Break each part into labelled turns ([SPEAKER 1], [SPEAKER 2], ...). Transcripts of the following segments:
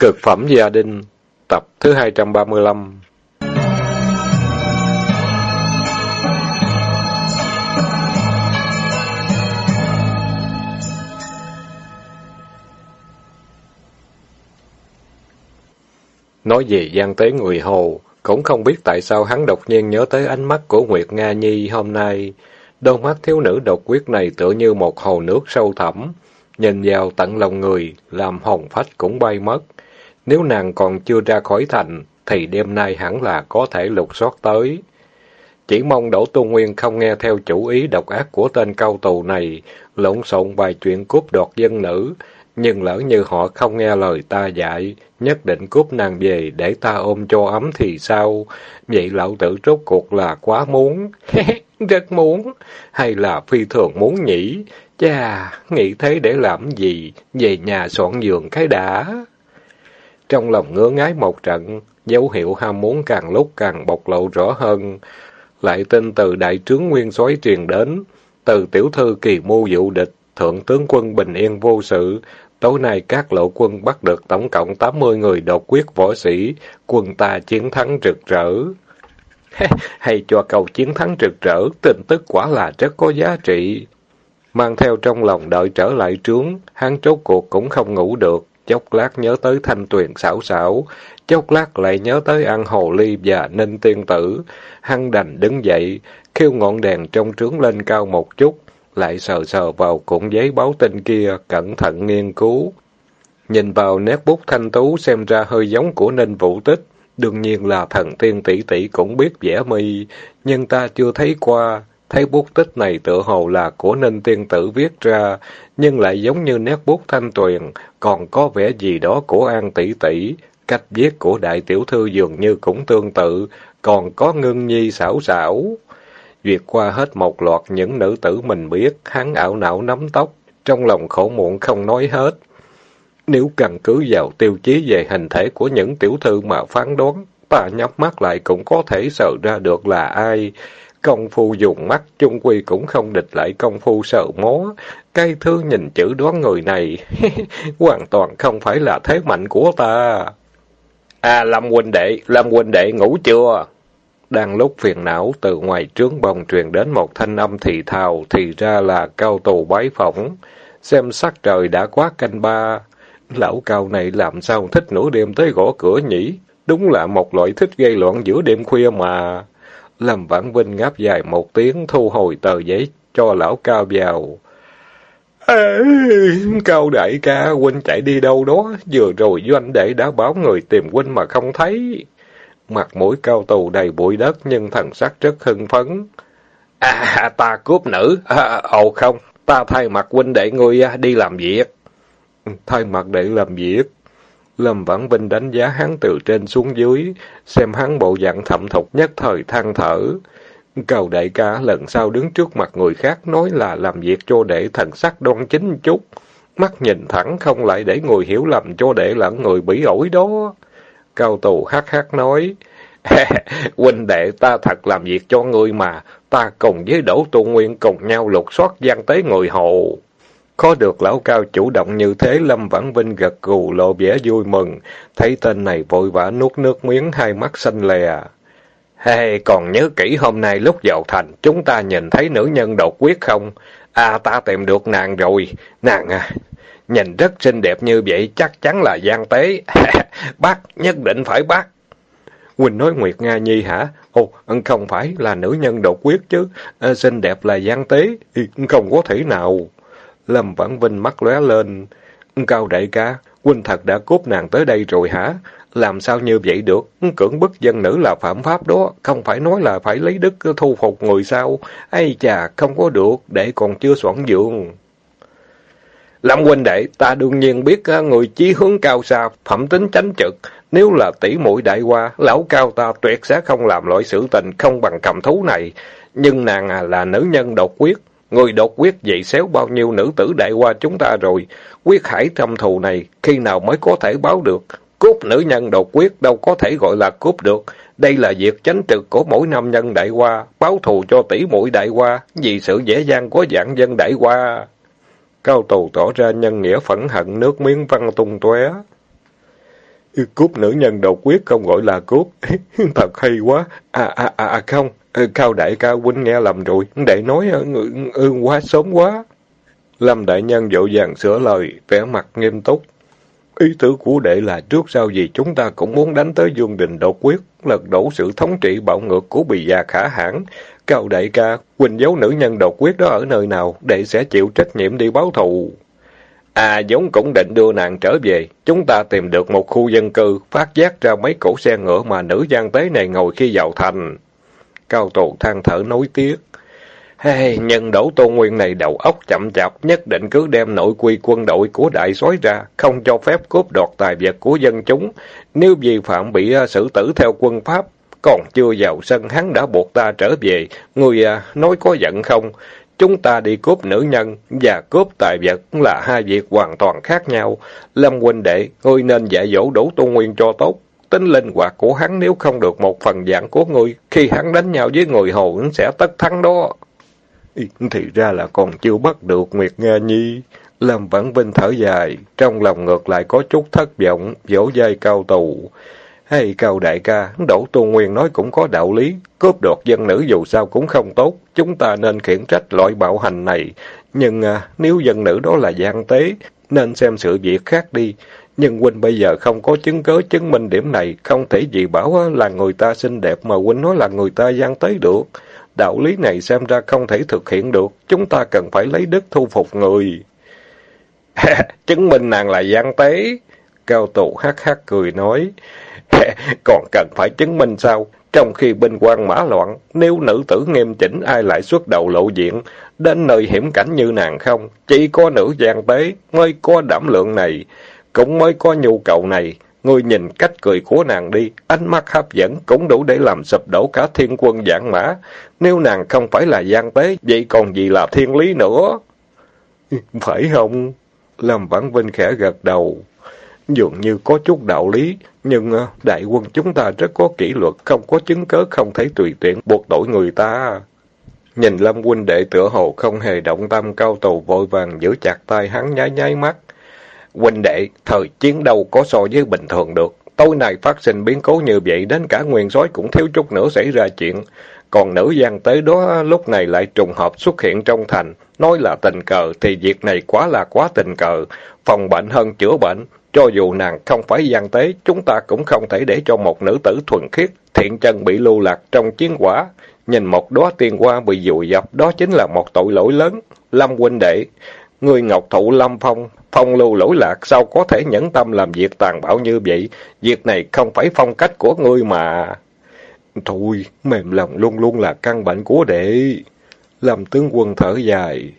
[SPEAKER 1] Cực phẩm gia đình, tập thứ 235 Nói về gian tế người Hồ, cũng không biết tại sao hắn đột nhiên nhớ tới ánh mắt của Nguyệt Nga Nhi hôm nay. Đôi mắt thiếu nữ độc quyết này tựa như một hồ nước sâu thẳm, nhìn vào tận lòng người, làm hồn phách cũng bay mất. Nếu nàng còn chưa ra khỏi thành, thì đêm nay hẳn là có thể lục soát tới. Chỉ mong Đỗ Tu Nguyên không nghe theo chủ ý độc ác của tên cao tù này, lộn xộn vài chuyện cướp đoạt dân nữ, nhưng lỡ như họ không nghe lời ta dạy, nhất định cướp nàng về để ta ôm cho ấm thì sao? Vậy lão tử rốt cuộc là quá muốn, rất muốn, hay là phi thường muốn nhỉ? Chà, nghĩ thế để làm gì? Về nhà soạn giường cái đã. Trong lòng ngứa ngái một trận, dấu hiệu ham muốn càng lúc càng bộc lộ rõ hơn. Lại tin từ đại trướng nguyên soái truyền đến, từ tiểu thư kỳ mưu dụ địch, thượng tướng quân bình yên vô sự. Tối nay các lộ quân bắt được tổng cộng 80 người đột quyết võ sĩ, quân ta chiến thắng rực rỡ. Hay cho cầu chiến thắng rực rỡ, tin tức quả là rất có giá trị. Mang theo trong lòng đợi trở lại trướng, hắn trốt cuộc cũng không ngủ được, chốc lát nhớ tới thanh tuyền xảo xảo, chốc lát lại nhớ tới ăn hồ ly và ninh tiên tử. hăng đành đứng dậy, khiêu ngọn đèn trong trướng lên cao một chút, lại sờ sờ vào cuộn giấy báo tin kia, cẩn thận nghiên cứu. Nhìn vào nét bút thanh tú xem ra hơi giống của Ninh Vũ Tích, đương nhiên là thần tiên tỷ tỷ cũng biết vẽ mi, nhưng ta chưa thấy qua. Thấy bút tích này tự hồ là của Ninh Tiên Tử viết ra, nhưng lại giống như nét bút thanh tuyền, còn có vẻ gì đó của An Tỷ Tỷ. Cách viết của đại tiểu thư dường như cũng tương tự, còn có ngưng nhi xảo xảo. Duyệt qua hết một loạt những nữ tử mình biết, hắn ảo não nắm tóc, trong lòng khổ muộn không nói hết. Nếu căn cứ vào tiêu chí về hình thể của những tiểu thư mà phán đoán, ta nhắm mắt lại cũng có thể sợ ra được là ai. Công phu dùng mắt chung quy cũng không địch lại công phu sợ mó. Cái thứ nhìn chữ đoán người này, hoàn toàn không phải là thế mạnh của ta. À, Lâm huynh đệ, Lâm huynh đệ ngủ chưa? Đang lúc phiền não, từ ngoài trướng bồng truyền đến một thanh âm thì thào, thì ra là cao tù bái phỏng. Xem sắc trời đã quá canh ba. Lão cao này làm sao thích nửa đêm tới gõ cửa nhỉ? Đúng là một loại thích gây loạn giữa đêm khuya mà. Lâm Vãn Vinh ngáp dài một tiếng thu hồi tờ giấy cho lão cao vào. Ê, cao đại ca, huynh chạy đi đâu đó, vừa rồi doanh đệ đã báo người tìm huynh mà không thấy. Mặt mũi cao tù đầy bụi đất nhưng thần sắc rất hưng phấn. À, ta cướp nữ, à, ồ không, ta thay mặt huynh đệ ngươi đi làm việc. Thay mặt để làm việc. Lâm Vãn Vinh đánh giá hắn từ trên xuống dưới, xem hắn bộ dạng thậm thục nhất thời than thở. Cầu đại ca lần sau đứng trước mặt người khác nói là làm việc cho để thần sắc đoan chính chút. Mắt nhìn thẳng không lại để người hiểu lầm cho để lẫn người bị ổi đó. Cao tù hát hát nói, huynh đệ ta thật làm việc cho ngươi mà, ta cùng với Đỗ Tu Nguyên cùng nhau lục soát gian tế người hồ khó được lão cao chủ động như thế, Lâm Vãn Vinh gật gù lộ vẻ vui mừng, thấy tên này vội vã nuốt nước miếng hai mắt xanh lè. Hey, còn nhớ kỹ hôm nay lúc vào thành, chúng ta nhìn thấy nữ nhân đột quyết không? À, ta tìm được nàng rồi. Nàng à, nhìn rất xinh đẹp như vậy, chắc chắn là gian tế. bác, nhất định phải bác. Quỳnh nói Nguyệt Nga Nhi hả? Ồ, không phải là nữ nhân đột quyết chứ. À, xinh đẹp là gian tế, ừ, không có thể nào. Lâm Vãn Vinh mắt lóe lên. Cao đại ca, huynh thật đã cốt nàng tới đây rồi hả? Làm sao như vậy được? Cưỡng bức dân nữ là phạm pháp đó, không phải nói là phải lấy đức thu phục người sao? Ây chà, không có được, để còn chưa soạn dưỡng Lâm huynh đệ, ta đương nhiên biết à, người chí hướng cao xa, phẩm tính chánh trực. Nếu là tỷ muội đại qua lão cao ta tuyệt sẽ không làm loại sự tình không bằng cầm thú này. Nhưng nàng à, là nữ nhân độc quyết, Người đột quyết dậy xéo bao nhiêu nữ tử đại qua chúng ta rồi. Quyết hải thâm thù này, khi nào mới có thể báo được? Cúp nữ nhân đột quyết đâu có thể gọi là cúp được. Đây là việc chánh trực của mỗi nam nhân đại qua, báo thù cho tỷ muội đại qua, vì sự dễ dàng của dạng dân đại qua. Cao tù tỏ ra nhân nghĩa phẫn hận nước miếng văng tung tóe. Cúp nữ nhân đột quyết không gọi là cúp. Thật hay quá. À, à, à, à không. Ờ, Cao đại ca huynh nghe lầm rồi. Để nói ờ, ư quá sớm quá. Lâm đại nhân dội vàng sửa lời, vẻ mặt nghiêm túc. Ý tứ của đệ là trước sau gì chúng ta cũng muốn đánh tới Dương Đình đột quyết, lật đổ sự thống trị bạo ngược của bì già khả hãn. Cao đại ca, huynh giấu nữ nhân đột quyết đó ở nơi nào, đệ sẽ chịu trách nhiệm đi báo thù. À, giống cũng định đưa nàng trở về. Chúng ta tìm được một khu dân cư, phát giác ra mấy cổ xe ngựa mà nữ gian tế này ngồi khi vào thành. Cao tổ than thở nối tiếc. Hey, nhân đổ tôn nguyên này đầu óc chậm chạp, nhất định cứ đem nội quy quân đội của đại soái ra, không cho phép cướp đoạt tài vật của dân chúng. Nếu vi phạm bị à, xử tử theo quân pháp, còn chưa vào sân hắn đã buộc ta trở về. Người à, nói có giận không? Chúng ta đi cướp nữ nhân và cướp tài vật là hai việc hoàn toàn khác nhau. Lâm huynh đệ, ngươi nên dạy dỗ đủ tu nguyên cho tốt. Tính linh hoạt của hắn nếu không được một phần dạng của ngươi, khi hắn đánh nhau với người hồ sẽ tất thắng đó. Thì ra là còn chưa bắt được Nguyệt Nga Nhi. Lâm Vãn Vinh thở dài, trong lòng ngược lại có chút thất vọng, vỗ dây cao tù. Hay cao đại ca, Đỗ Tu Nguyên nói cũng có đạo lý, cướp đoạt dân nữ dù sao cũng không tốt, chúng ta nên khiển trách loại bạo hành này. Nhưng à, nếu dân nữ đó là gian tế, nên xem sự việc khác đi. Nhưng huynh bây giờ không có chứng cớ chứng minh điểm này, không thể gì bảo à, là người ta xinh đẹp mà huynh nói là người ta gian tế được. Đạo lý này xem ra không thể thực hiện được, chúng ta cần phải lấy đức thu phục người. chứng minh nàng là gian tế. Cao tụ hắc hắc cười nói. Còn cần phải chứng minh sao? Trong khi binh quan mã loạn, nếu nữ tử nghiêm chỉnh ai lại xuất đầu lộ diện, đến nơi hiểm cảnh như nàng không? Chỉ có nữ gian tế mới có đảm lượng này, cũng mới có nhu cầu này. Ngươi nhìn cách cười của nàng đi, ánh mắt hấp dẫn cũng đủ để làm sụp đổ cả thiên quân giảng mã. Nếu nàng không phải là gian tế, vậy còn gì là thiên lý nữa? Phải không? Lâm Vãn Vinh khẽ gật đầu. Dường như có chút đạo lý, nhưng ờ, đại quân chúng ta rất có kỷ luật, không có chứng cớ không thể tùy tiện buộc tội người ta. Nhìn Lâm huynh đệ tựa hồ không hề động tâm cao tù vội vàng giữ chặt tay hắn nháy nháy mắt. Huynh đệ, thời chiến đâu có so với bình thường được. Tối nay phát sinh biến cố như vậy, đến cả nguyên sói cũng thiếu chút nữa xảy ra chuyện. Còn nữ gian tế đó lúc này lại trùng hợp xuất hiện trong thành. Nói là tình cờ, thì việc này quá là quá tình cờ. Phòng bệnh hơn chữa bệnh. Cho dù nàng không phải gian tế, chúng ta cũng không thể để cho một nữ tử thuần khiết, thiện chân bị lưu lạc trong chiến quả. Nhìn một đóa tiên hoa bị dụi dập, đó chính là một tội lỗi lớn. Lâm huynh đệ, người ngọc thụ lâm phong, phong lưu lỗi lạc, sao có thể nhẫn tâm làm việc tàn bạo như vậy? Việc này không phải phong cách của ngươi mà. Thôi, mềm lòng luôn luôn là căn bệnh của đệ. Lâm tướng quân thở dài.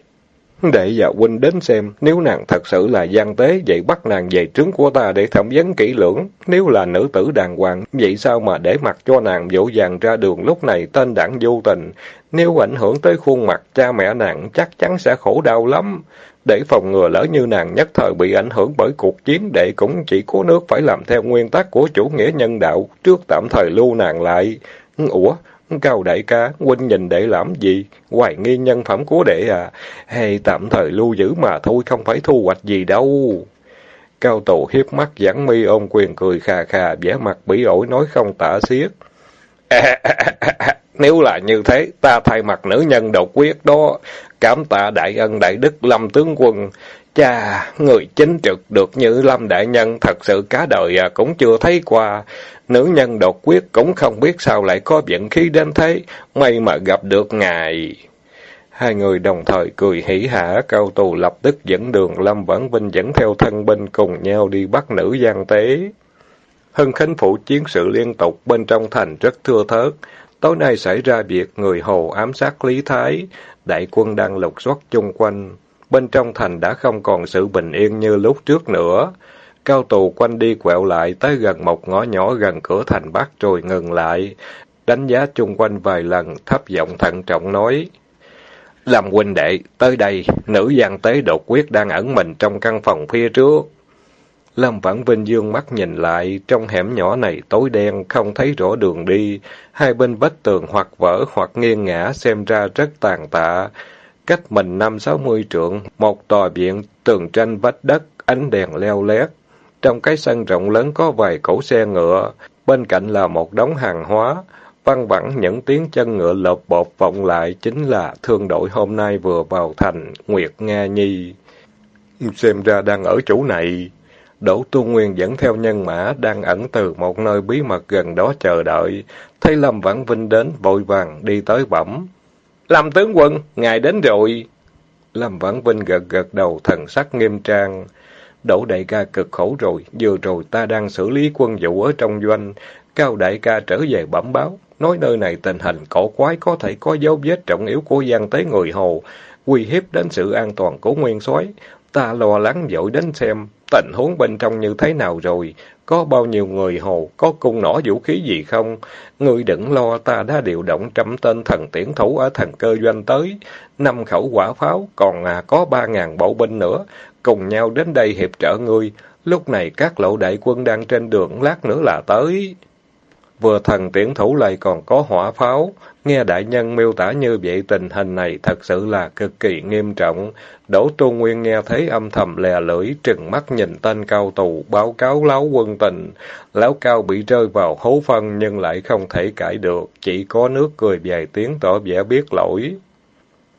[SPEAKER 1] Đệ và huynh đến xem, nếu nàng thật sự là gian tế, vậy bắt nàng về trướng của ta để thẩm vấn kỹ lưỡng. Nếu là nữ tử đàng hoàng, vậy sao mà để mặc cho nàng dỗ dàng ra đường lúc này tên đảng vô tình? Nếu ảnh hưởng tới khuôn mặt cha mẹ nàng, chắc chắn sẽ khổ đau lắm. Để phòng ngừa lỡ như nàng nhất thời bị ảnh hưởng bởi cuộc chiến, đệ cũng chỉ có nước phải làm theo nguyên tắc của chủ nghĩa nhân đạo, trước tạm thời lưu nàng lại. Ủa, Cao đại ca, huynh nhìn đệ làm gì? Hoài nghi nhân phẩm của đệ à? Hay tạm thời lưu giữ mà thôi, không phải thu hoạch gì đâu. Cao tổ hiếp mắt giãn mi ôm quyền cười khà khà, vẻ mặt bỉ ổi nói không tả xiết. Nếu là như thế, ta thay mặt nữ nhân độc quyết đó, cảm tạ đại ân đại đức lâm tướng quân. Cha, người chính trực được như lâm đại nhân thật sự cả đời à, cũng chưa thấy qua. Nữ nhân độc quyết cũng không biết sao lại có vận khí đến thế, may mà gặp được ngài. Hai người đồng thời cười hỉ hả, cao tù lập tức dẫn đường Lâm Vãn Vinh dẫn theo thân binh cùng nhau đi bắt nữ gian tế. Hưng Khánh Phủ chiến sự liên tục bên trong thành rất thưa thớt. Tối nay xảy ra việc người Hồ ám sát Lý Thái, đại quân đang lục soát chung quanh. Bên trong thành đã không còn sự bình yên như lúc trước nữa. Cao tù quanh đi quẹo lại tới gần một ngõ nhỏ gần cửa thành Bắc rồi ngừng lại. Đánh giá chung quanh vài lần, thấp giọng thận trọng nói. Làm huynh đệ, tới đây, nữ gian tế đột quyết đang ẩn mình trong căn phòng phía trước. Lâm Vãn Vinh dương mắt nhìn lại, trong hẻm nhỏ này tối đen, không thấy rõ đường đi. Hai bên vách tường hoặc vỡ hoặc nghiêng ngã xem ra rất tàn tạ. Cách mình năm sáu mươi trượng, một tòa viện, tường tranh vách đất, ánh đèn leo lét. Trong cái sân rộng lớn có vài cỗ xe ngựa, bên cạnh là một đống hàng hóa. Văng vẳng những tiếng chân ngựa lộp bột vọng lại chính là thương đội hôm nay vừa vào thành, Nguyệt Nga Nhi. Xem ra đang ở chỗ này. Đỗ Tu Nguyên dẫn theo nhân mã đang ẩn từ một nơi bí mật gần đó chờ đợi. Thấy Lâm Vãn Vinh đến, vội vàng đi tới bẩm. Lâm tướng quân, ngài đến rồi. Lâm Vãn Vinh gật gật đầu thần sắc nghiêm trang. Đỗ đại ca cực khổ rồi, vừa rồi ta đang xử lý quân vụ ở trong doanh. Cao đại ca trở về bẩm báo, nói nơi này tình hình cổ quái có thể có dấu vết trọng yếu của gian tế người Hồ, uy hiếp đến sự an toàn của nguyên soái Ta lo lắng dội đến xem, tình huống bên trong như thế nào rồi, có bao nhiêu người hồ, có cung nỏ vũ khí gì không? Ngươi đừng lo, ta đã điều động trăm tên thần tiễn thủ ở thần cơ doanh tới, năm khẩu quả pháo, còn à, có ba ngàn bộ binh nữa, cùng nhau đến đây hiệp trợ ngươi. Lúc này các lộ đại quân đang trên đường, lát nữa là tới. Vừa thần tiễn thủ lại còn có hỏa pháo, nghe đại nhân miêu tả như vậy tình hình này thật sự là cực kỳ nghiêm trọng. Đỗ Tu Nguyên nghe thấy âm thầm lè lưỡi, trừng mắt nhìn tên cao tù, báo cáo láo quân tình. Lão cao bị rơi vào hố phân nhưng lại không thể cãi được, chỉ có nước cười vài tiếng tỏ vẻ biết lỗi.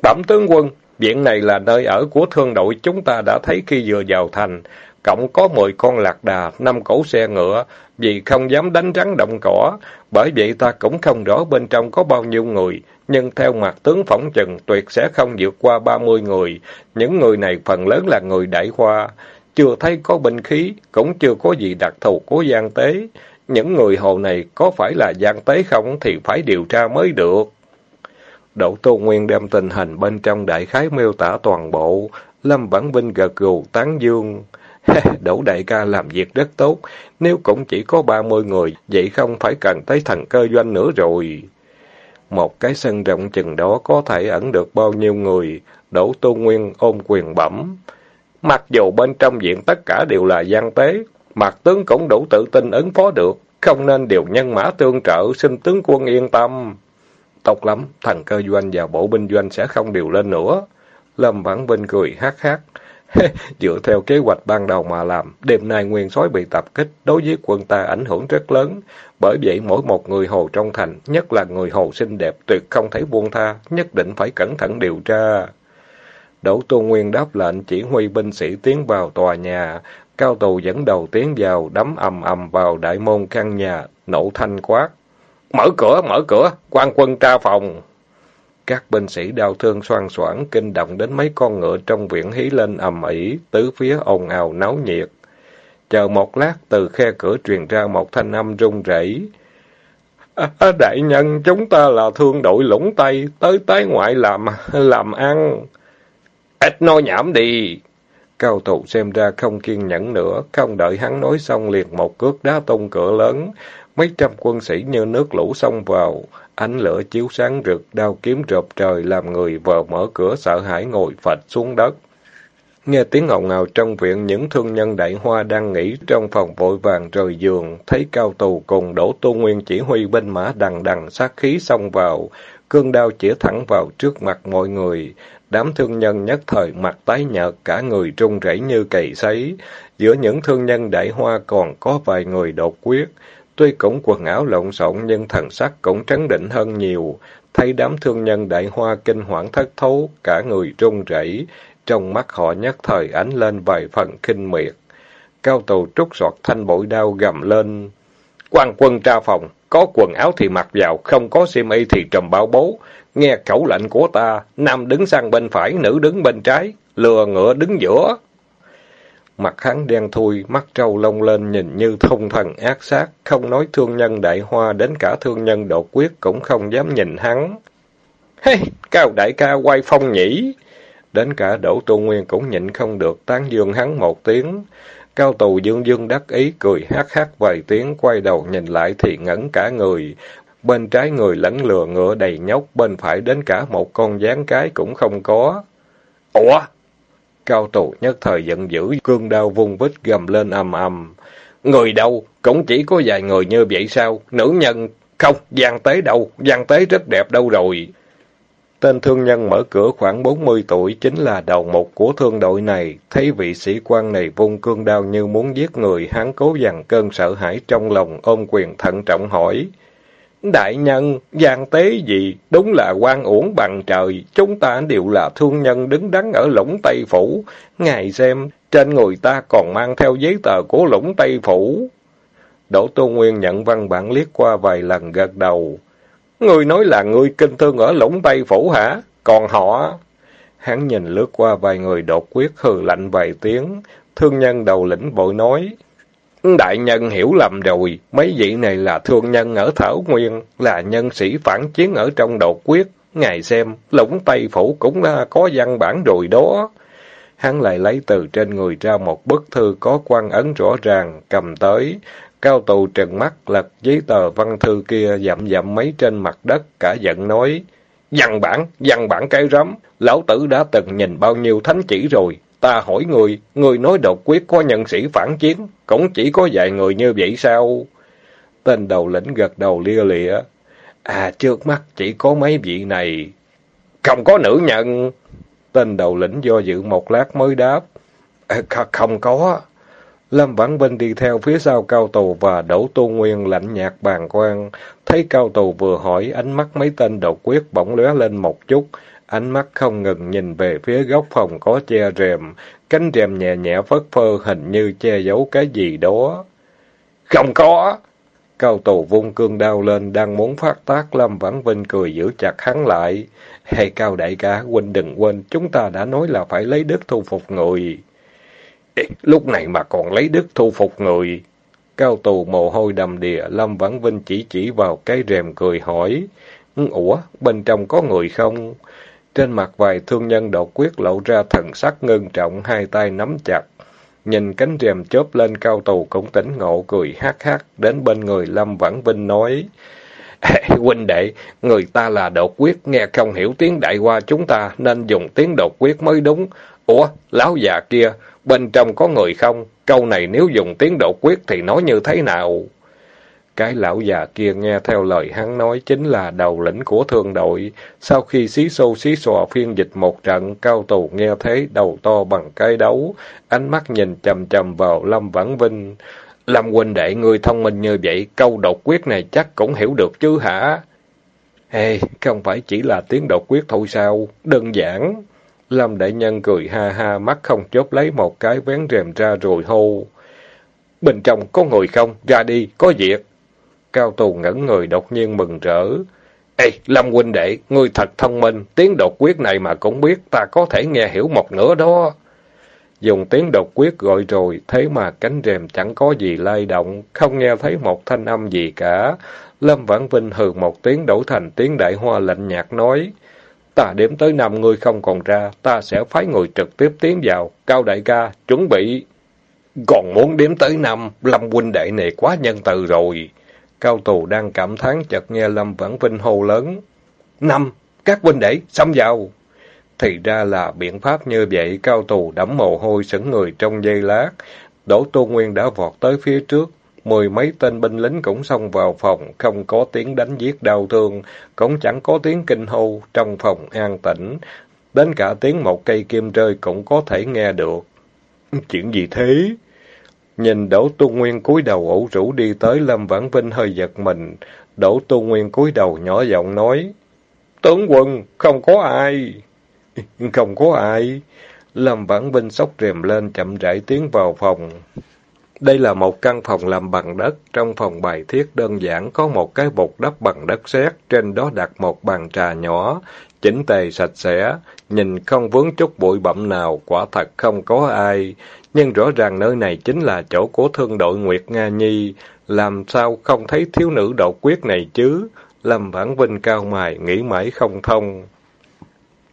[SPEAKER 1] Bẩm tướng quân, viện này là nơi ở của thương đội chúng ta đã thấy khi vừa vào thành. Cộng có mười con lạc đà, năm cỗ xe ngựa, vì không dám đánh rắn động cỏ. Bởi vậy ta cũng không rõ bên trong có bao nhiêu người, nhưng theo mặt tướng phỏng chừng tuyệt sẽ không vượt qua ba mươi người. Những người này phần lớn là người đại khoa, chưa thấy có binh khí, cũng chưa có gì đặc thù của gian tế. Những người hồ này có phải là gian tế không thì phải điều tra mới được. Đậu Tô Nguyên đem tình hình bên trong đại khái miêu tả toàn bộ, Lâm Vãn Vinh gật gù tán dương. Đỗ đại ca làm việc rất tốt, nếu cũng chỉ có ba mươi người, vậy không phải cần tới thần cơ doanh nữa rồi. Một cái sân rộng chừng đó có thể ẩn được bao nhiêu người, Đỗ Tô Nguyên ôm quyền bẩm. Mặc dù bên trong viện tất cả đều là gian tế, mặt tướng cũng đủ tự tin ứng phó được, không nên điều nhân mã tương trợ, xin tướng quân yên tâm. Tốt lắm, thần cơ doanh và bộ binh doanh sẽ không điều lên nữa. Lâm Vãn Vinh cười hát hát. Dựa theo kế hoạch ban đầu mà làm, đêm nay nguyên sói bị tập kích, đối với quân ta ảnh hưởng rất lớn. Bởi vậy mỗi một người hồ trong thành, nhất là người hồ xinh đẹp, tuyệt không thể buông tha, nhất định phải cẩn thận điều tra. Đỗ Tu Nguyên đáp lệnh chỉ huy binh sĩ tiến vào tòa nhà, cao tù dẫn đầu tiến vào, đấm ầm ầm vào đại môn căn nhà, nổ thanh quát. Mở cửa, mở cửa, quan quân tra phòng. Các binh sĩ đau thương xoan xoảng kinh động đến mấy con ngựa trong viện hí lên ầm ĩ, tứ phía ồn ào náo nhiệt. Chờ một lát, từ khe cửa truyền ra một thanh âm run rẩy. À, à đại nhân, chúng ta là thương đội lũng Tây, tới tái ngoại làm, làm ăn. Ít nói nhảm đi. Cao thủ xem ra không kiên nhẫn nữa, không đợi hắn nói xong liền một cước đá tung cửa lớn. Mấy trăm quân sĩ như nước lũ xông vào, ánh lửa chiếu sáng rực, đao kiếm rộp trời làm người vợ mở cửa sợ hãi ngồi phạch xuống đất. Nghe tiếng ồn ào trong viện, những thương nhân đại hoa đang nghỉ trong phòng vội vàng rời giường, thấy cao tù cùng đổ tu nguyên chỉ huy binh mã đằng đằng sát khí xông vào, cương đao chĩa thẳng vào trước mặt mọi người. Đám thương nhân nhất thời mặt tái nhợt, cả người trung rẩy như cày sấy. Giữa những thương nhân đại hoa còn có vài người đột quyết. Tuy cũng quần áo lộn xộn nhưng thần sắc cũng trấn định hơn nhiều. Thấy đám thương nhân đại hoa kinh hoảng thất thố, cả người run rẩy, trong mắt họ nhất thời ánh lên vài phần kinh miệt. Cao tù trút sọt thanh bội đao gầm lên. quan quân tra phòng, có quần áo thì mặc vào, không có xiêm y thì trầm bao bố. Nghe khẩu lệnh của ta, nam đứng sang bên phải, nữ đứng bên trái, lừa ngựa đứng giữa. Mặt hắn đen thui, mắt trâu lông lên nhìn như thông thần ác sát, không nói thương nhân đại hoa đến cả thương nhân độ quyết cũng không dám nhìn hắn. Hey, cao đại ca quay phong nhỉ? Đến cả Đỗ Tu Nguyên cũng nhịn không được tán dương hắn một tiếng. Cao tù dương dương đắc ý cười hát hát vài tiếng quay đầu nhìn lại thì ngẩn cả người. Bên trái người lẫn lừa ngựa đầy nhóc, bên phải đến cả một con gián cái cũng không có. Ủa? Cao tù nhất thời giận dữ, cương đao vung vít gầm lên ầm ầm. Người đâu? Cũng chỉ có vài người như vậy sao? Nữ nhân? Không, giang tế đâu? giang tế rất đẹp đâu rồi? Tên thương nhân mở cửa khoảng 40 tuổi chính là đầu mục của thương đội này. Thấy vị sĩ quan này vung cương đao như muốn giết người, hắn cố dằn cơn sợ hãi trong lòng, ôm quyền thận trọng hỏi. Đại nhân, gian tế gì? Đúng là quan uổng bằng trời. Chúng ta đều là thương nhân đứng đắn ở lũng Tây Phủ. Ngài xem, trên người ta còn mang theo giấy tờ của lũng Tây Phủ. Đỗ Tô Nguyên nhận văn bản liếc qua vài lần gật đầu. Người nói là người kinh thương ở lũng Tây Phủ hả? Còn họ... Hắn nhìn lướt qua vài người đột quyết hừ lạnh vài tiếng. Thương nhân đầu lĩnh bội nói. Đại nhân hiểu lầm rồi, mấy vị này là thương nhân ở Thảo Nguyên, là nhân sĩ phản chiến ở trong đột quyết. Ngài xem, lũng Tây Phủ cũng à, có văn bản rồi đó. Hắn lại lấy từ trên người ra một bức thư có quan ấn rõ ràng, cầm tới. Cao tù trừng mắt lật giấy tờ văn thư kia dậm dậm mấy trên mặt đất, cả giận nói. Văn bản, văn bản cái rắm, lão tử đã từng nhìn bao nhiêu thánh chỉ rồi. Ta hỏi người, người nói độc quyết có nhân sĩ phản chiến, cũng chỉ có vài người như vậy sao? Tên đầu lĩnh gật đầu lia lịa. À, trước mắt chỉ có mấy vị này. Không có nữ nhân. Tên đầu lĩnh do dự một lát mới đáp. À, không có. Lâm Vãn Vinh đi theo phía sau cao tù và đổ tu nguyên lạnh nhạt bàn quan. Thấy cao tù vừa hỏi, ánh mắt mấy tên độc quyết bỗng lóe lên một chút. Ánh mắt không ngừng nhìn về phía góc phòng có che rèm. Cánh rèm nhẹ nhẹ phất phơ hình như che giấu cái gì đó. Không có! Cao tù vung cương đao lên, đang muốn phát tác, Lâm Vãn Vinh cười giữ chặt hắn lại. Hay Cao đại ca, huynh đừng quên, chúng ta đã nói là phải lấy đức thu phục người. Lúc này mà còn lấy đức thu phục người. Cao tù mồ hôi đầm đìa, Lâm Vãn Vinh chỉ chỉ vào cái rèm cười hỏi. Ủa, bên trong có người không? Trên mặt vài thương nhân đột quyết lộ ra thần sắc ngưng trọng, hai tay nắm chặt. Nhìn cánh rèm chớp lên cao tù cũng tỉnh ngộ cười hát hát, đến bên người Lâm Vãn Vinh nói. huynh đệ, người ta là đột quyết, nghe không hiểu tiếng đại qua chúng ta, nên dùng tiếng đột quyết mới đúng. Ủa, lão già kia, bên trong có người không? Câu này nếu dùng tiếng đột quyết thì nói như thế nào? Cái lão già kia nghe theo lời hắn nói chính là đầu lĩnh của thương đội. Sau khi xí xô xí xòa phiên dịch một trận, cao tù nghe thấy đầu to bằng cái đấu, ánh mắt nhìn chầm chầm vào Lâm Vãn Vinh. Lâm huynh đệ người thông minh như vậy, câu đột quyết này chắc cũng hiểu được chứ hả? Ê, không phải chỉ là tiếng đột quyết thôi sao? Đơn giản. Lâm đại nhân cười ha ha, mắt không chớp lấy một cái vén rèm ra rồi hô. Bên trong có người không? Ra đi, có việc. Cao tù ngẩn người đột nhiên mừng rỡ. Ê, Lâm huynh đệ, ngươi thật thông minh, tiếng đột quyết này mà cũng biết, ta có thể nghe hiểu một nửa đó. Dùng tiếng đột quyết gọi rồi, thế mà cánh rèm chẳng có gì lay động, không nghe thấy một thanh âm gì cả. Lâm Vãn Vinh hừ một tiếng đổi thành tiếng đại hoa lạnh nhạt nói. Ta đếm tới năm người không còn ra, ta sẽ phái người trực tiếp tiến vào. Cao đại ca, chuẩn bị. Còn muốn đếm tới năm, Lâm huynh đệ này quá nhân từ rồi. Cao tù đang cảm thán chợt nghe Lâm Vãn Vinh hô lớn. Năm, các huynh đệ, xông vào. Thì ra là biện pháp như vậy, cao tù đẫm mồ hôi sững người trong giây lát. Đỗ Tô Nguyên đã vọt tới phía trước. Mười mấy tên binh lính cũng xông vào phòng, không có tiếng đánh giết đau thương, cũng chẳng có tiếng kinh hô, trong phòng an tĩnh. Đến cả tiếng một cây kim rơi cũng có thể nghe được. Chuyện gì thế? Nhìn Đỗ Tu Nguyên cúi đầu ủ rũ đi tới Lâm Vãn Vinh hơi giật mình. Đỗ Tu Nguyên cúi đầu nhỏ giọng nói. Tướng quân, không có ai. không có ai. Lâm Vãn Vinh sốc rèm lên chậm rãi tiến vào phòng. Đây là một căn phòng làm bằng đất, trong phòng bài thiết đơn giản có một cái bột đắp bằng đất sét, trên đó đặt một bàn trà nhỏ, chỉnh tề sạch sẽ, nhìn không vướng chút bụi bặm nào, quả thật không có ai. Nhưng rõ ràng nơi này chính là chỗ của thương đội Nguyệt Nga Nhi, làm sao không thấy thiếu nữ độc quyết này chứ? Lâm Vãn Vinh cao mài, nghĩ mãi không thông.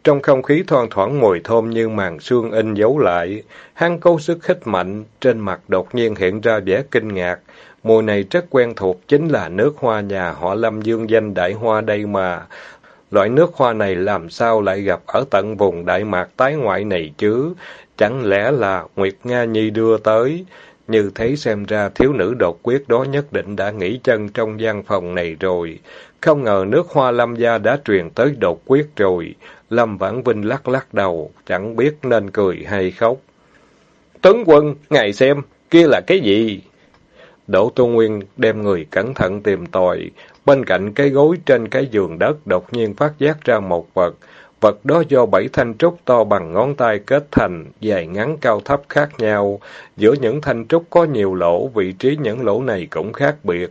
[SPEAKER 1] Trong không khí thoang thoảng mùi thơm như màn sương in dấu lại, hắn cố sức hít mạnh, trên mặt đột nhiên hiện ra vẻ kinh ngạc. Mùi này rất quen thuộc, chính là nước hoa nhà họ Lâm dương danh đại hoa đây mà. Loại nước hoa này làm sao lại gặp ở tận vùng Đại Mạc tái ngoại này chứ? Chẳng lẽ là Nguyệt Nga Nhi đưa tới? như thế xem ra thiếu nữ đột quyết đó nhất định đã nghỉ chân trong gian phòng này rồi. Không ngờ nước hoa lâm gia đã truyền tới đột quyết rồi. Lâm Vãn Vinh lắc lắc đầu, chẳng biết nên cười hay khóc. Tấn quân, ngài xem, kia là cái gì? Đỗ Tu Nguyên đem người cẩn thận tìm tòi. Bên cạnh cái gối trên cái giường đất đột nhiên phát giác ra một vật. Vật đó do bảy thanh trúc to bằng ngón tay kết thành, dài ngắn cao thấp khác nhau. Giữa những thanh trúc có nhiều lỗ, vị trí những lỗ này cũng khác biệt.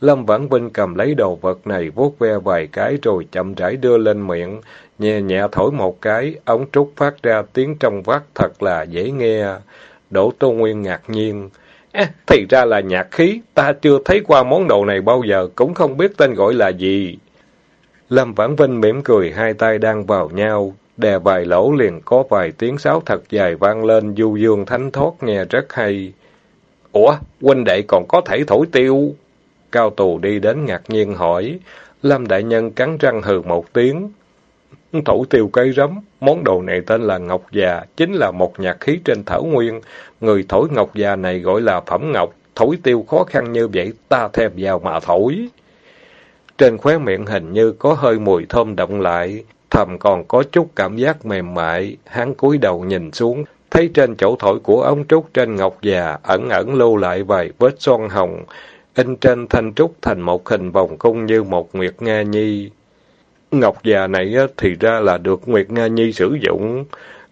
[SPEAKER 1] Lâm Vãn Vinh cầm lấy đồ vật này vuốt ve vài cái rồi chậm rãi đưa lên miệng, nhẹ nhẹ thổi một cái, ống trúc phát ra tiếng trong vắt thật là dễ nghe. Đỗ Tô Nguyên ngạc nhiên. À, thì ra là nhạc khí, ta chưa thấy qua món đồ này bao giờ, cũng không biết tên gọi là gì. Lâm Vãn Vinh mỉm cười, hai tay đang vào nhau, đè vài lỗ liền có vài tiếng sáo thật dài vang lên, du dương thánh thoát nghe rất hay. Ủa, huynh đệ còn có thể thổi tiêu? Cao tù đi đến ngạc nhiên hỏi. Lâm Đại Nhân cắn răng hừ một tiếng. Thổi tiêu cây rắm, món đồ này tên là ngọc già, chính là một nhạc khí trên thảo nguyên. Người thổi ngọc già này gọi là phẩm ngọc, thổi tiêu khó khăn như vậy, ta thêm vào mà thổi. Trên khóe miệng hình như có hơi mùi thơm động lại, thầm còn có chút cảm giác mềm mại, hắn cúi đầu nhìn xuống, thấy trên chỗ thổi của ống trúc trên ngọc già ẩn ẩn lưu lại vài vết son hồng, in trên thanh trúc thành một hình vòng cung như một Nguyệt Nga Nhi. Ngọc già này thì ra là được Nguyệt Nga Nhi sử dụng.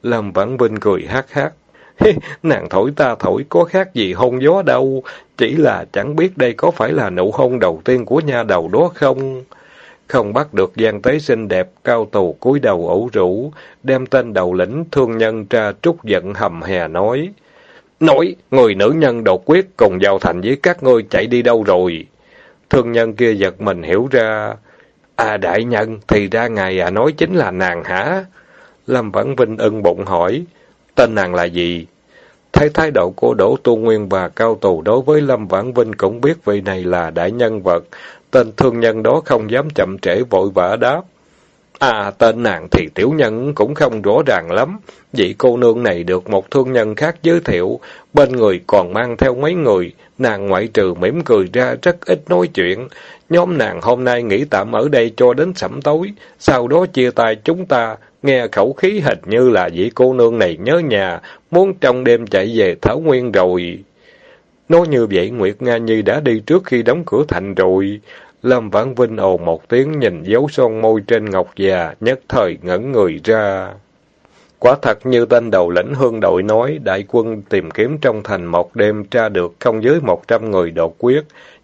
[SPEAKER 1] Lâm Vãn Vinh cười hát hát. Nàng thổi ta thổi có khác gì hôn gió đâu, chỉ là chẳng biết đây có phải là nụ hôn đầu tiên của nha đầu đó không? Không bắt được gian tế xinh đẹp, cao tù cúi đầu ủ rũ, đem tên đầu lĩnh thương nhân tra trúc giận hầm hè nói. Nói, người nữ nhân đột quyết cùng vào thành với các ngươi chạy đi đâu rồi? Thương nhân kia giật mình hiểu ra. À đại nhân, thì ra ngài à nói chính là nàng hả? Lâm Vãn Vinh ưng bụng hỏi. Tên nàng là gì? Thấy thái độ của Đỗ Tu Nguyên và Cao Tù đối với Lâm Vãn Vinh cũng biết vị này là đại nhân vật. Tên thương nhân đó không dám chậm trễ vội vã đáp. À, tên nàng thì tiểu nhân cũng không rõ ràng lắm. Vị cô nương này được một thương nhân khác giới thiệu, bên người còn mang theo mấy người, nàng ngoại trừ mỉm cười ra rất ít nói chuyện. Nhóm nàng hôm nay nghỉ tạm ở đây cho đến sẩm tối, sau đó chia tay chúng ta, nghe khẩu khí hình như là vị cô nương này nhớ nhà, muốn trong đêm chạy về Thảo Nguyên rồi. Nói như vậy, Nguyệt Nga Nhi đã đi trước khi đóng cửa thành rồi. Lâm Vãn Vinh ồ một tiếng nhìn dấu son môi trên ngọc già, nhất thời ngẩn người ra. Quả thật như tên đầu lĩnh hương đội nói, đại quân tìm kiếm trong thành một đêm tra được không dưới một trăm người đột quyết,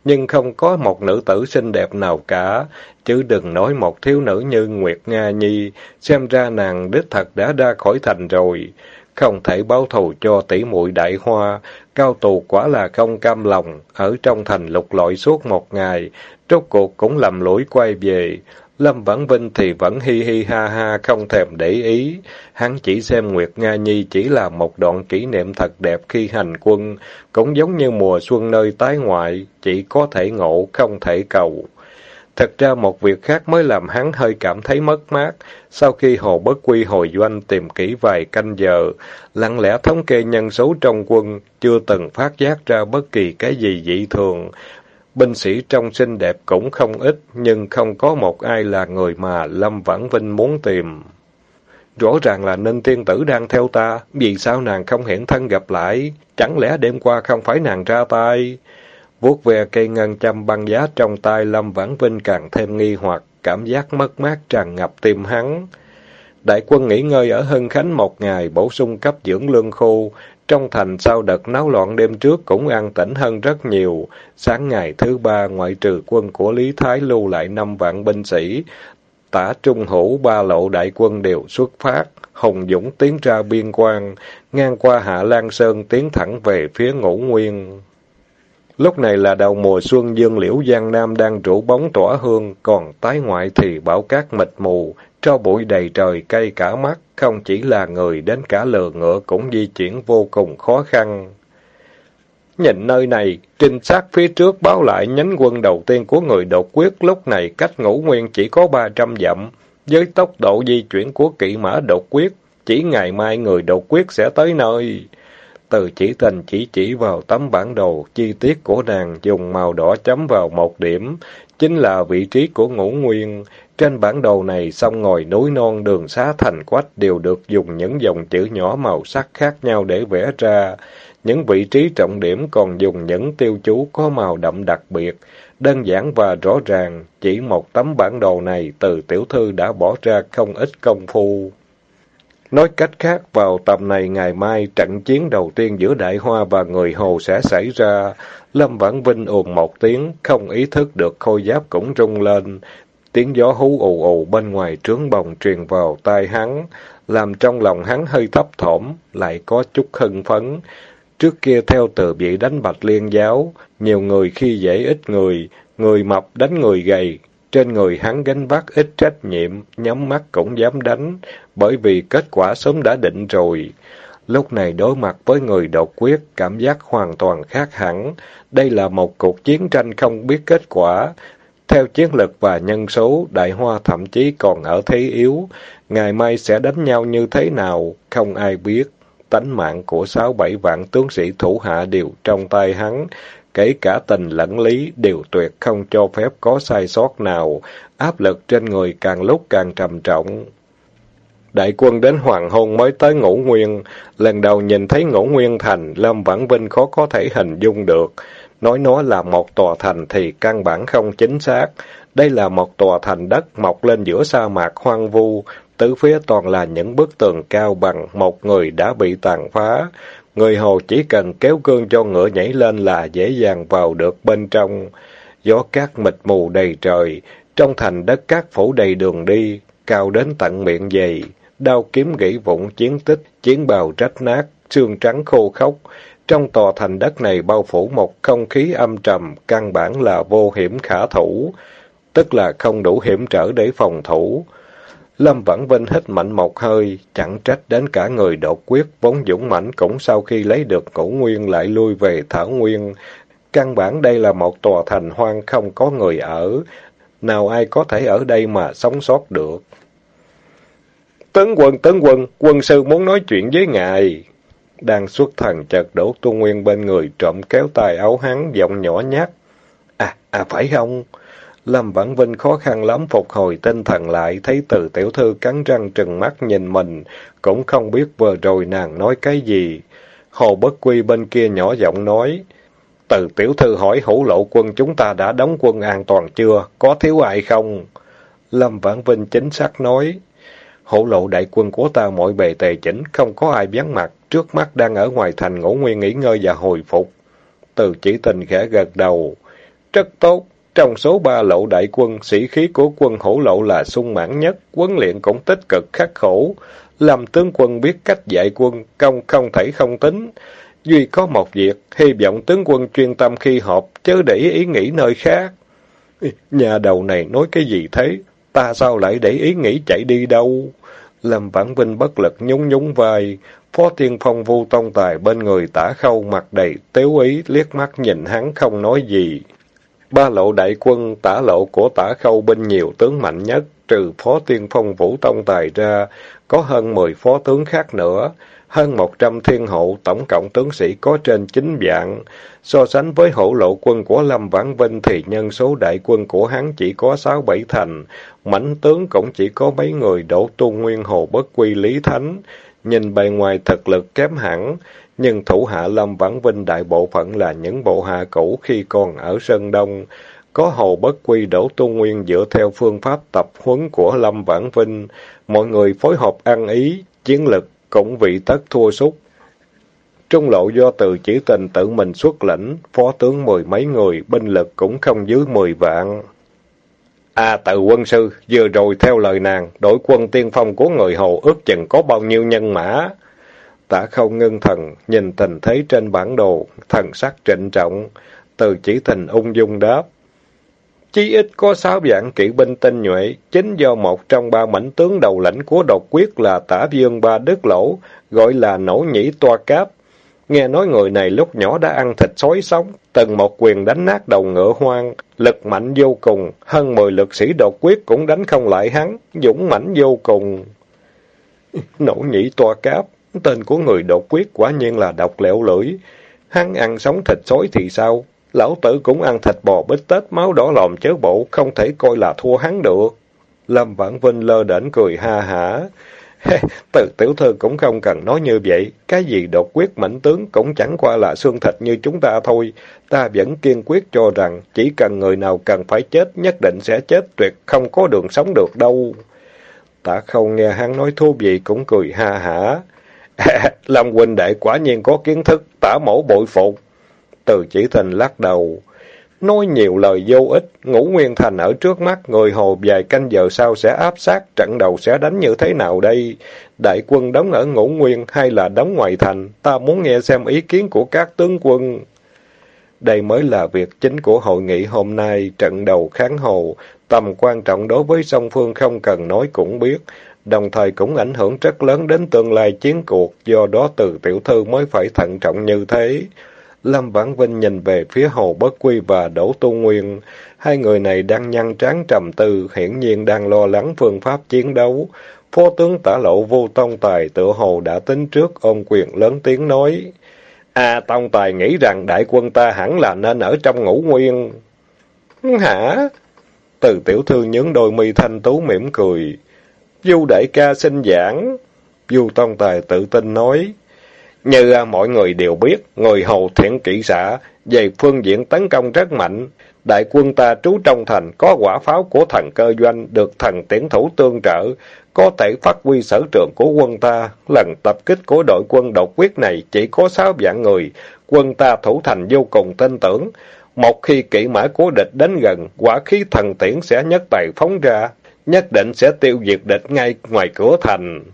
[SPEAKER 1] nhưng không có một nữ tử xinh đẹp nào cả, chứ đừng nói một thiếu nữ như Nguyệt Nga Nhi, xem ra nàng đích thật đã ra khỏi thành rồi. Không thể báo thù cho tỷ muội đại hoa, cao tù quả là không cam lòng, ở trong thành lục lọi suốt một ngày, rốt cuộc cũng lầm lỗi quay về. Lâm Vãn Vinh thì vẫn hi hi ha ha không thèm để ý. Hắn chỉ xem Nguyệt Nga Nhi chỉ là một đoạn kỷ niệm thật đẹp khi hành quân, cũng giống như mùa xuân nơi tái ngoại, chỉ có thể ngộ không thể cầu. Thật ra một việc khác mới làm hắn hơi cảm thấy mất mát. Sau khi Hồ Bất Quy hồi doanh tìm kỹ vài canh giờ, lặng lẽ thống kê nhân số trong quân, chưa từng phát giác ra bất kỳ cái gì dị thường. Binh sĩ trong xinh đẹp cũng không ít, nhưng không có một ai là người mà Lâm Vãn Vinh muốn tìm. Rõ ràng là Ninh Tiên Tử đang theo ta, vì sao nàng không hiện thân gặp lại? Chẳng lẽ đêm qua không phải nàng ra tay? vuốt ve cây ngân châm băng giá trong tay Lâm Vãn Vinh càng thêm nghi hoặc, cảm giác mất mát tràn ngập tim hắn. Đại quân nghỉ ngơi ở Hưng Khánh một ngày, bổ sung cấp dưỡng lương khô. Trong thành sau đợt náo loạn đêm trước cũng an tĩnh hơn rất nhiều. Sáng ngày thứ ba, ngoại trừ quân của Lý Thái lưu lại năm vạn binh sĩ. Tả Trung Hữu ba lộ đại quân đều xuất phát. Hồng Dũng tiến ra biên quan, ngang qua Hạ Lan Sơn tiến thẳng về phía Ngũ Nguyên. Lúc này là đầu mùa xuân dương liễu Giang Nam đang rủ bóng tỏa hương, còn tái ngoại thì bão cát mịt mù, cho bụi đầy trời cây cả mắt, không chỉ là người đến cả lừa ngựa cũng di chuyển vô cùng khó khăn. Nhìn nơi này, trinh sát phía trước báo lại nhánh quân đầu tiên của người đột quyết lúc này cách ngũ nguyên chỉ có ba trăm dặm. Với tốc độ di chuyển của kỵ mã đột quyết, chỉ ngày mai người đột quyết sẽ tới nơi. Từ chỉ tình chỉ chỉ vào tấm bản đồ, chi tiết của nàng dùng màu đỏ chấm vào một điểm, chính là vị trí của ngũ nguyên. Trên bản đồ này, sông ngòi núi non, đường xá thành quách đều được dùng những dòng chữ nhỏ màu sắc khác nhau để vẽ ra. Những vị trí trọng điểm còn dùng những tiêu chú có màu đậm đặc biệt, đơn giản và rõ ràng. Chỉ một tấm bản đồ này, từ tiểu thư đã bỏ ra không ít công phu. Nói cách khác, vào tầm này ngày mai, trận chiến đầu tiên giữa Đại Hoa và người Hồ sẽ xảy ra. Lâm Vãn Vinh ồn một tiếng, không ý thức được khôi giáp cũng rung lên. Tiếng gió hú ù ù bên ngoài trướng bồng truyền vào tai hắn, làm trong lòng hắn hơi thấp thỏm, lại có chút hưng phấn. Trước kia theo từ bị đánh bạch liên giáo, nhiều người khi dễ ít người, người mập đánh người gầy, trên người hắn gánh vác ít trách nhiệm, nhắm mắt cũng dám đánh, bởi vì kết quả sớm đã định rồi. Lúc này đối mặt với người đột quyết, cảm giác hoàn toàn khác hẳn. Đây là một cuộc chiến tranh không biết kết quả. Theo chiến lực và nhân số, Đại Hoa thậm chí còn ở thế yếu. Ngày mai sẽ đánh nhau như thế nào, không ai biết. Tánh mạng của sáu bảy vạn tướng sĩ thủ hạ đều trong tay hắn, kể cả tình lẫn lý đều tuyệt không cho phép có sai sót nào, áp lực trên người càng lúc càng trầm trọng. Đại quân đến Hoàng Hôn mới tới Ngũ Nguyên, lần đầu nhìn thấy Ngũ Nguyên Thành, Lâm Vãn Vinh khó có thể hình dung được. Nói nó là một tòa thành thì căn bản không chính xác. Đây là một tòa thành đất mọc lên giữa sa mạc hoang vu, tứ phía toàn là những bức tường cao bằng một người đã bị tàn phá. Người Hồ chỉ cần kéo cương cho ngựa nhảy lên là dễ dàng vào được bên trong. Gió cát mịt mù đầy trời, trong thành đất cát phủ đầy đường đi, cao đến tận miệng dày. Đao kiếm gãy vụn chiến tích, chiến bào rách nát, xương trắng khô khốc. Trong tòa thành đất này bao phủ một không khí âm trầm, căn bản là vô hiểm khả thủ, tức là không đủ hiểm trở để phòng thủ. Lâm Vãn Vinh hít mạnh một hơi, chẳng trách đến cả người đột quyết vốn dũng mãnh cũng sau khi lấy được ngũ nguyên lại lui về Thảo Nguyên. Căn bản đây là một tòa thành hoang không có người ở, nào ai có thể ở đây mà sống sót được tấn quân, tấn quân, quân sư muốn nói chuyện với ngài. Đang xuất thần chợt đổ tu nguyên bên người trộm kéo tay áo hắn, giọng nhỏ nhát. À, à phải không? Lâm Vãn Vinh khó khăn lắm phục hồi tinh thần lại, thấy từ tiểu thư cắn răng trừng mắt nhìn mình, cũng không biết vừa rồi nàng nói cái gì. Hồ Bất Quy bên kia nhỏ giọng nói, từ tiểu thư hỏi hữu lộ quân chúng ta đã đóng quân an toàn chưa, có thiếu ai không? Lâm Vãn Vinh chính xác nói, hổ lộ đại quân của ta mọi bề tề chỉnh, không có ai vắng mặt, trước mắt đang ở ngoài thành ngủ nguyên nghỉ ngơi và hồi phục. Từ chỉ tình khẽ gật đầu, rất tốt. Trong số ba lộ đại quân, sĩ khí của quân hổ lộ là sung mãn nhất, huấn luyện cũng tích cực khắc khổ. Làm tướng quân biết cách dạy quân, công không thể không tính. Duy có một việc, hy vọng tướng quân chuyên tâm khi họp, chớ để ý nghĩ nơi khác. Nhà đầu này nói cái gì thế? Ta sao lại để ý nghĩ chạy đi đâu? Lâm Vãn Vinh bất lực nhún nhún vai. Phó thiên Phong vu tông tài bên người tả khâu mặt đầy tiếu ý, liếc mắt nhìn hắn không nói gì. Ba lộ đại quân, tả lộ của tả khâu binh nhiều tướng mạnh nhất, trừ phó thiên phong vũ tông tài ra, có hơn mười phó tướng khác nữa, hơn một trăm thiên hộ, tổng cộng tướng sĩ có trên chín vạn. So sánh với hổ lộ quân của Lâm Vãn Vinh thì nhân số đại quân của hắn chỉ có sáu bảy thành, mãnh tướng cũng chỉ có mấy người đổ tu nguyên hồ bất quy lý thánh. Nhìn bề ngoài thực lực kém hẳn, nhưng thủ hạ Lâm Vãn Vinh đại bộ phận là những bộ hạ cũ khi còn ở Sơn Đông. Có Hồ Bất Quy đổ tu nguyên dựa theo phương pháp tập huấn của Lâm Vãn Vinh. Mọi người phối hợp ăn ý, chiến lực cũng vị tất thua sút. Trung lộ do từ chỉ tình tự mình xuất lĩnh, phó tướng mười mấy người, binh lực cũng không dưới mười vạn. À tự quân sư, vừa rồi theo lời nàng, đội quân tiên phong của người Hồ ước chừng có bao nhiêu nhân mã? Tả không ngưng thần, nhìn tình thế trên bản đồ, thần sắc trịnh trọng, từ chỉ tình ung dung đáp. Chí ít có sáu vạn kỵ binh tinh nhuệ, chính do một trong ba mảnh tướng đầu lãnh của độc quyết là tả Vương ba đức lỗ, gọi là nổ nhĩ toa cáp. Nghe nói người này lúc nhỏ đã ăn thịt sói sống, từng một quyền đánh nát đầu ngựa hoang, lực mạnh vô cùng, hơn mười lực sĩ độc quyết cũng đánh không lại hắn, dũng mãnh vô cùng. Nổ nhĩ toa cáp, Tên của người Độc quyết quả nhiên là độc lẹo lưỡi. Hắn ăn sống thịt sói thì sao? Lão tử cũng ăn thịt bò bít tết máu đỏ lòm chớ bộ, không thể coi là thua hắn được. Lâm Vãn Vinh lơ đễnh cười ha hả. Từ tiểu thư cũng không cần nói như vậy. Cái gì đột quyết mảnh tướng cũng chẳng qua là xương thịt như chúng ta thôi. Ta vẫn kiên quyết cho rằng chỉ cần người nào cần phải chết nhất định sẽ chết tuyệt không có đường sống được đâu. Tạ không nghe hắn nói thú vị cũng cười ha hả. Lâm huynh đệ quả nhiên có kiến thức, tả mẫu bội phục. Từ chỉ thành lắc đầu. Nói nhiều lời vô ích, ngũ nguyên thành ở trước mắt, người hồ vài canh giờ sau sẽ áp sát, trận đầu sẽ đánh như thế nào đây? Đại quân đóng ở ngũ nguyên hay là đóng ngoài thành? Ta muốn nghe xem ý kiến của các tướng quân. Đây mới là việc chính của hội nghị hôm nay, trận đầu kháng hồ. Tầm quan trọng đối với song phương không cần nói cũng biết, đồng thời cũng ảnh hưởng rất lớn đến tương lai chiến cuộc, do đó từ tiểu thư mới phải thận trọng như thế. Lâm Vãn Vinh nhìn về phía Hồ Bất Quy và Đỗ Tu Nguyên. Hai người này đang nhăn trán trầm tư, hiển nhiên đang lo lắng phương pháp chiến đấu. Phó tướng tả lộ vô tông tài tự hồ đã tính trước ôm quyền lớn tiếng nói. À, tông tài nghĩ rằng đại quân ta hẳn là nên ở trong ngũ nguyên. Hả? Từ tiểu thư nhướng đôi mi thanh tú mỉm cười. Du đại ca xin giảng. Du tông tài tự tin nói. Như à, mọi người đều biết, người hầu thiện kỹ xã về phương diện tấn công rất mạnh. Đại quân ta trú trong thành có quả pháo của thần cơ doanh được thần tiễn thủ tương trợ, có thể phát huy sở trường của quân ta. Lần tập kích của đội quân độc quyết này chỉ có sáu vạn người, quân ta thủ thành vô cùng tin tưởng. Một khi kỵ mã của địch đến gần, quả khí thần tiễn sẽ nhất tài phóng ra, nhất định sẽ tiêu diệt địch ngay ngoài cửa thành.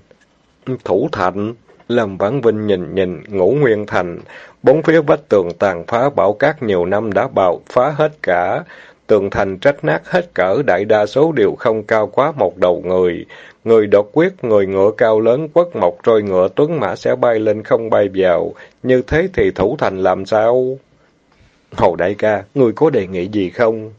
[SPEAKER 1] Thủ thành Lâm Vãn Vinh nhìn nhìn ngũ nguyên thành, bốn phía vách tường tàn phá bão cát nhiều năm đã bào phá hết cả. Tường thành trách nát hết cỡ, đại đa số đều không cao quá một đầu người. Người đột quyết, người ngựa cao lớn quất mộc rồi ngựa tuấn mã sẽ bay lên không bay vào. Như thế thì thủ thành làm sao? Hồ đại ca, người có đề nghị gì không?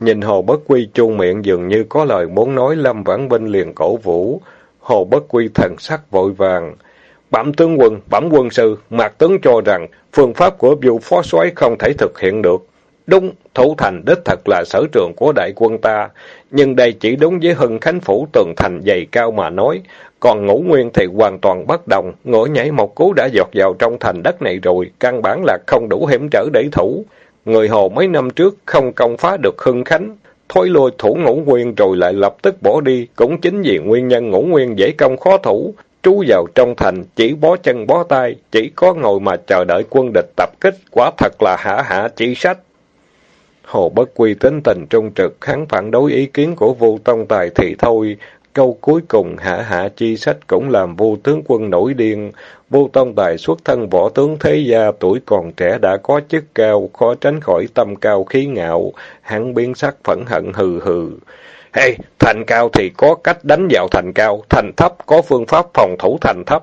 [SPEAKER 1] Nhìn Hồ Bất Quy chu miệng dường như có lời muốn nói Lâm Vãn Vinh liền cổ vũ. Hồ Bất Quy thần sắc vội vàng. Bẩm tướng quân, bẩm quân sư, Mạc tướng cho rằng phương pháp của vụ phó soái không thể thực hiện được. Đúng, thủ thành đích thật là sở trường của đại quân ta, nhưng đây chỉ đúng với hưng khánh phủ tường thành dày cao mà nói, còn ngũ nguyên thì hoàn toàn bất đồng, ngựa nhảy một cú đã giọt vào trong thành đất này rồi, căn bản là không đủ hiểm trở để thủ. Người Hồ mấy năm trước không công phá được hưng khánh, thôi lôi thủ ngũ nguyên rồi lại lập tức bỏ đi, cũng chính vì nguyên nhân ngũ nguyên dễ công khó thủ, trú vào trong thành, chỉ bó chân bó tay, chỉ có ngồi mà chờ đợi quân địch tập kích, quả thật là hả hả chỉ sách. Hồ Bất Quy tính tình trung trực, hắn phản đối ý kiến của vô tông tài thì thôi. Câu cuối cùng hạ hạ chi sách cũng làm vô tướng quân nổi điên. Vô tông tài xuất thân võ tướng thế gia, tuổi còn trẻ đã có chức cao, khó tránh khỏi tâm cao khí ngạo. Hắn biến sắc phẫn hận hừ hừ. Hey, thành cao thì có cách đánh vào thành cao, thành thấp có phương pháp phòng thủ thành thấp.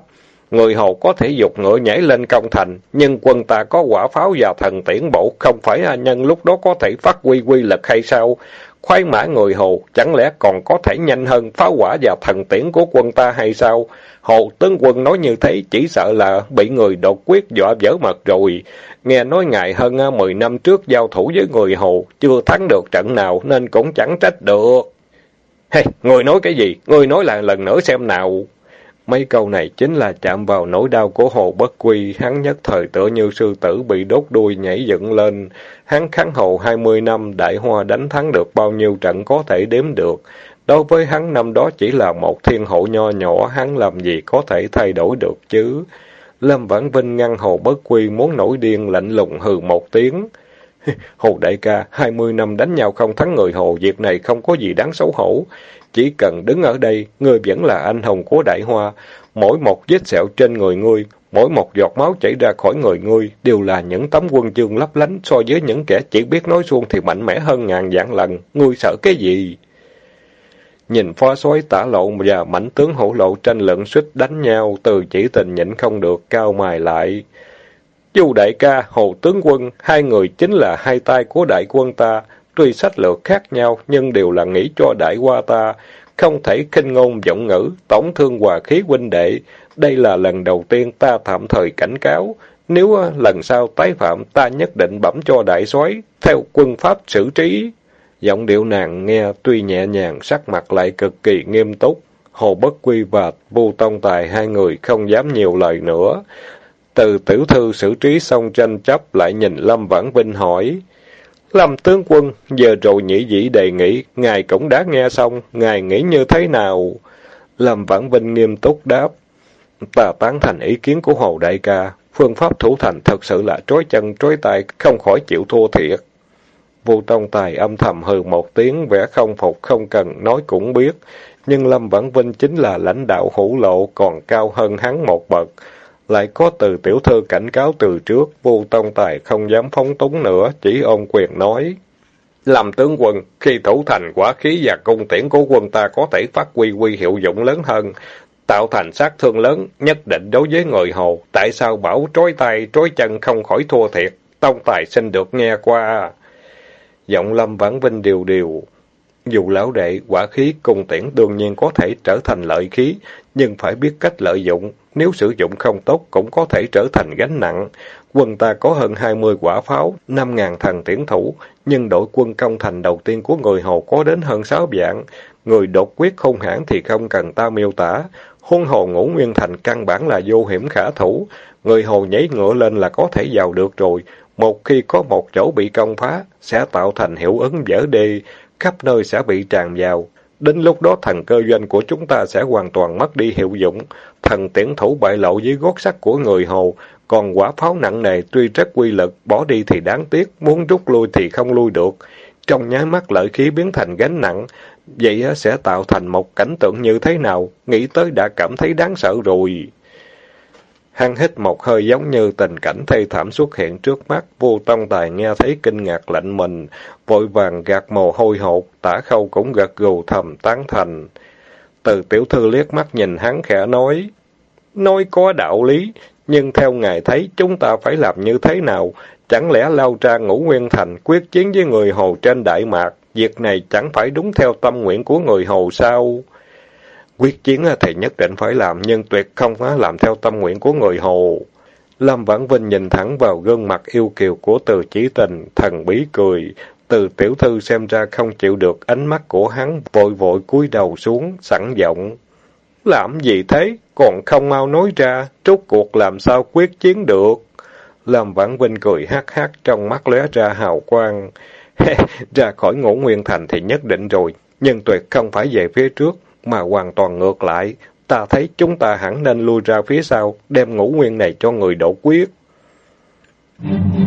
[SPEAKER 1] Người hầu có thể dục ngựa nhảy lên công thành, nhưng quân ta có quả pháo và thần tiễn bộ, không phải nhân lúc đó có thể phát huy quy lực hay sao? Khoái mã người hầu chẳng lẽ còn có thể nhanh hơn pháo quả và thần tiễn của quân ta hay sao? Hồ tướng quân nói như thế chỉ sợ là bị người đột quyết dọa vỡ mật rồi. Nghe nói ngài hơn à, mười năm trước giao thủ với người hầu chưa thắng được trận nào nên cũng chẳng trách được. Hey, người nói cái gì? Người nói lại lần nữa xem nào. Mấy câu này chính là chạm vào nỗi đau của Hồ Bất Quy, hắn nhất thời tựa như sư tử bị đốt đuôi nhảy dựng lên. Hắn kháng hồ hai mươi năm, đại hoa đánh thắng được bao nhiêu trận có thể đếm được. Đối với hắn năm đó chỉ là một thiên hộ nho nhỏ, hắn làm gì có thể thay đổi được chứ. Lâm Vãn Vinh ngăn Hồ Bất Quy muốn nổi điên lạnh lùng hừ một tiếng. Hồ đại ca, hai mươi năm đánh nhau không thắng người Hồ, việc này không có gì đáng xấu hổ. Chỉ cần đứng ở đây, ngươi vẫn là anh hùng của đại hoa. Mỗi một vết sẹo trên người ngươi, mỗi một giọt máu chảy ra khỏi người ngươi, đều là những tấm quân chương lấp lánh so với những kẻ chỉ biết nói suông thì mạnh mẽ hơn ngàn vạn lần. Ngươi sợ cái gì? Nhìn phó soái tả lộ và mảnh tướng hổ lộ tranh luận suýt đánh nhau, từ chỉ tình nhịn không được, cao mài lại. Chu đại ca, Hồ tướng quân, hai người chính là hai tay của đại quân ta. Tuy sách lược khác nhau, nhưng đều là nghĩ cho đại qua ta. không thể khinh ngôn giọng ngữ, tổng thương hòa khí huynh đệ. Đây là lần đầu tiên ta tạm thời cảnh cáo. Nếu lần sau tái phạm, ta nhất định bẩm cho đại soái theo quân pháp xử trí. Giọng điệu nàng nghe tuy nhẹ nhàng, sắc mặt lại cực kỳ nghiêm túc. Hồ Bất Quy và Vu Tông Tài hai người không dám nhiều lời nữa. Từ tiểu thư xử trí xong tranh chấp lại nhìn Lâm Vãn Vinh hỏi. Lâm tướng quân, giờ rồi nhĩ dĩ đề nghị, ngài cũng đã nghe xong, ngài nghĩ như thế nào? Lâm Vãn Vinh nghiêm túc đáp. Ta tán thành ý kiến của Hồ Đại ca, phương pháp thủ thành thật sự là trói chân trói tay, không khỏi chịu thua thiệt. Vô Tông Tài âm thầm hừ một tiếng, vẻ không phục không cần nói cũng biết, nhưng Lâm Vãn Vinh chính là lãnh đạo hữu lộ còn cao hơn hắn một bậc. Lại có từ tiểu thư cảnh cáo từ trước, Vu Tông Tài không dám phóng túng nữa, chỉ ôn quyền nói. Làm tướng quân, khi thủ thành quả khí và cung tiễn của quân ta có thể phát huy quy hiệu dụng lớn hơn, tạo thành sát thương lớn, nhất định đối với người Hồ. Tại sao bảo trói tay, trói chân không khỏi thua thiệt? Tông Tài xin được nghe qua. Giọng Lâm Vãn Vinh điều điều. Dù lão đệ, quả khí, cung tiễn đương nhiên có thể trở thành lợi khí, nhưng phải biết cách lợi dụng. Nếu sử dụng không tốt cũng có thể trở thành gánh nặng. Quân ta có hơn 20 quả pháo, 5.000 thần tiễn thủ, nhưng đội quân công thành đầu tiên của người Hồ có đến hơn 6 vạn. Người đột quyết hung hãn thì không cần ta miêu tả. Hôn Hồ Ngũ Nguyên Thành căn bản là vô hiểm khả thủ. Người Hồ nhảy ngựa lên là có thể vào được rồi. Một khi có một chỗ bị công phá, sẽ tạo thành hiệu ứng dở đê, khắp nơi sẽ bị tràn vào. Đến lúc đó thần cơ doanh của chúng ta sẽ hoàn toàn mất đi hiệu dụng. Thần tiễn thủ bại lộ dưới gót sắt của người Hồ, còn quả pháo nặng nề tuy rất quy lực, bỏ đi thì đáng tiếc, muốn rút lui thì không lui được. Trong nháy mắt lợi khí biến thành gánh nặng, vậy sẽ tạo thành một cảnh tượng như thế nào? Nghĩ tới đã cảm thấy đáng sợ rồi. Hắn hít một hơi giống như tình cảnh thê thảm xuất hiện trước mắt, vô tông tài nghe thấy kinh ngạc lạnh mình, vội vàng gạt mồ hôi hột, tả khâu cũng gật gù thầm tán thành. Từ tiểu thư liếc mắt nhìn hắn khẽ nói, nói có đạo lý, nhưng theo ngài thấy chúng ta phải làm như thế nào? Chẳng lẽ lao ra ngũ nguyên thành quyết chiến với người Hồ trên Đại Mạc? Việc này chẳng phải đúng theo tâm nguyện của người Hồ sao? Quyết chiến thì nhất định phải làm, nhưng tuyệt không phải làm theo tâm nguyện của người Hồ. Lâm Vãn Vinh nhìn thẳng vào gương mặt yêu kiều của từ chỉ tình, thần bí cười. Từ tiểu thư xem ra không chịu được ánh mắt của hắn, vội vội cúi đầu xuống, sẵn giọng. Làm gì thế? Còn không mau nói ra, trút cuộc làm sao quyết chiến được? Lâm Vãn Vinh cười hát hát trong mắt lóe ra hào quang. ra khỏi ngũ nguyên thành thì nhất định rồi, nhưng tuyệt không phải về phía trước, mà hoàn toàn ngược lại. Ta thấy chúng ta hẳn nên lui ra phía sau, đem ngũ nguyên này cho người đổ quyết. Mm-hmm.